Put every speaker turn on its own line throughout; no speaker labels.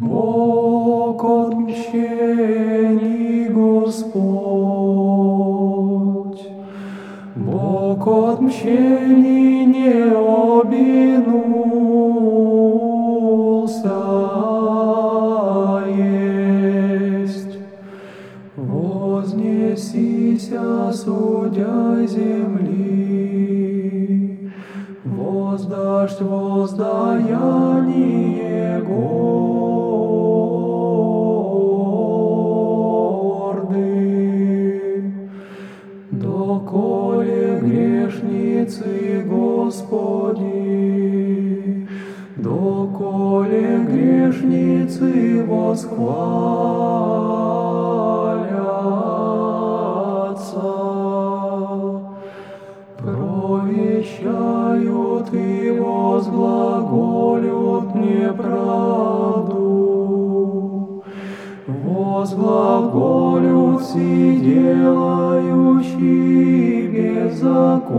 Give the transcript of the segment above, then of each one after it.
Бог отмщений Господь, Бог отмщений не обинулся есть. Вознесися, судья земли, воздашь воздаяние грешницы Господи, доколе грешницы восхвалятся, возглаголют все делающие беззаконие.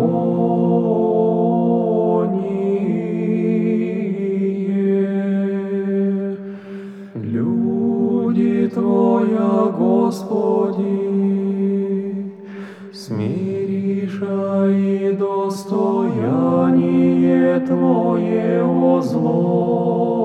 Люди Твоя, Господи, смириша и достояние Твое озлобиша.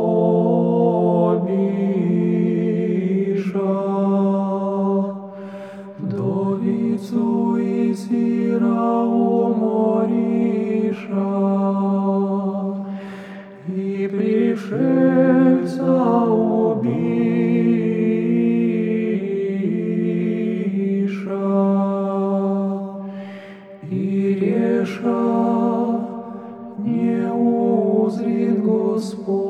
Узрит Господь,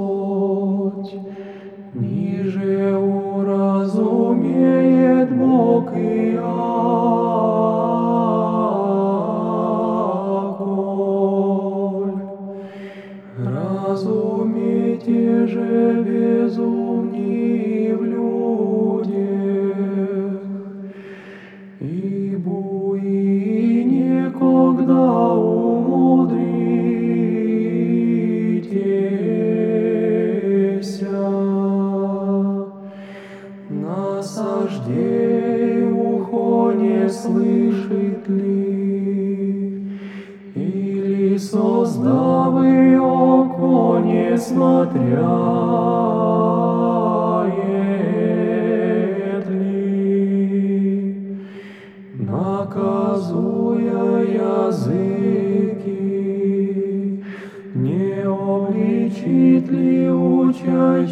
создавы око не смотряет ли, наказуя языки, не обличит ли уча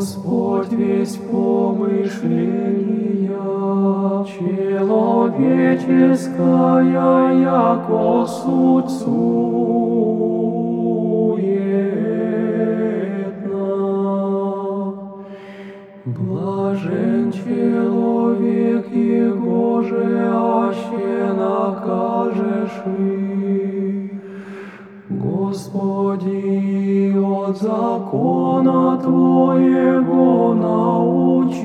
Господь весь помышления человеческая, яко суть суетна. Господи, от закона Твоего научишь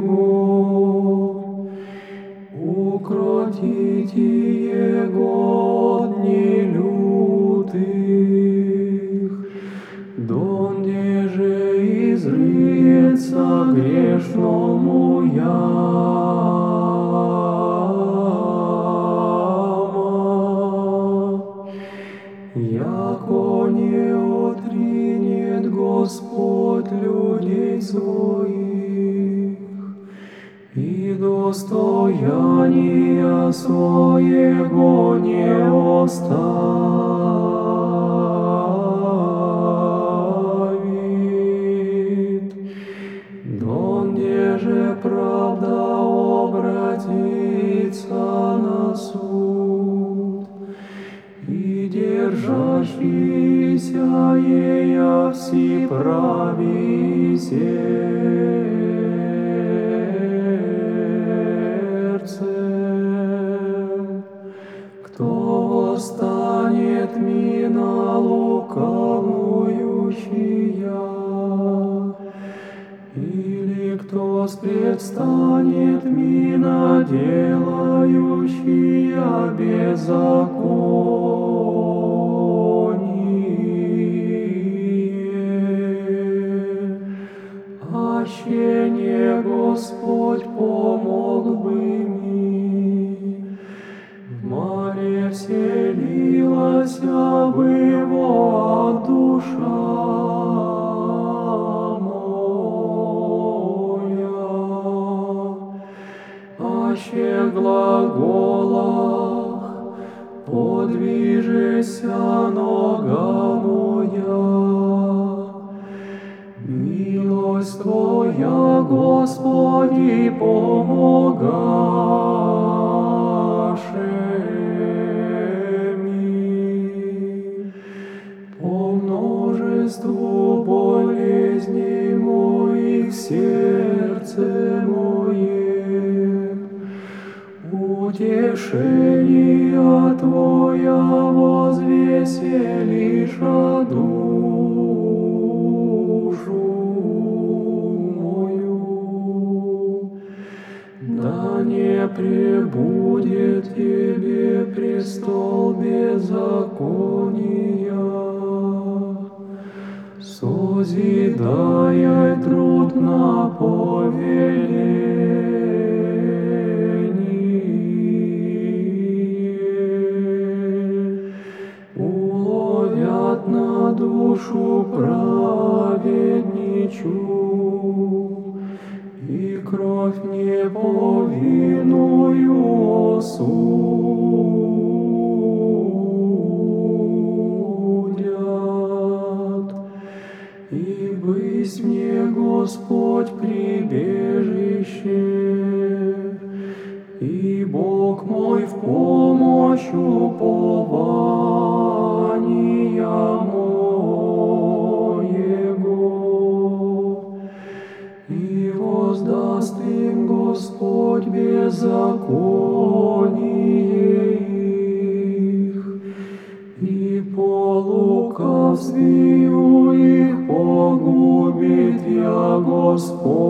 его. Укротите Господь людей своих, и достояния своего не оставит. Держащийся ея все прави сердцем. Кто восстанет мина лукавующая, или кто воспредстанет мина, делающая беззаконие. Господь помог бы в море вселилась бы его душа моя. Аще глаголах подвижеся нога моя, Господи, помогаше ми. Болезней моих сердце мое, утешение Твоя возвеселиша душу Да не пребудет Тебе престол беззакония, созидая труд на повеление. Кровь неповинную судят. И бысь мне, Господь, прибежище, и Бог мой в помощь уповаю. беззаконие их, и по лукавствию их погубит я Господь.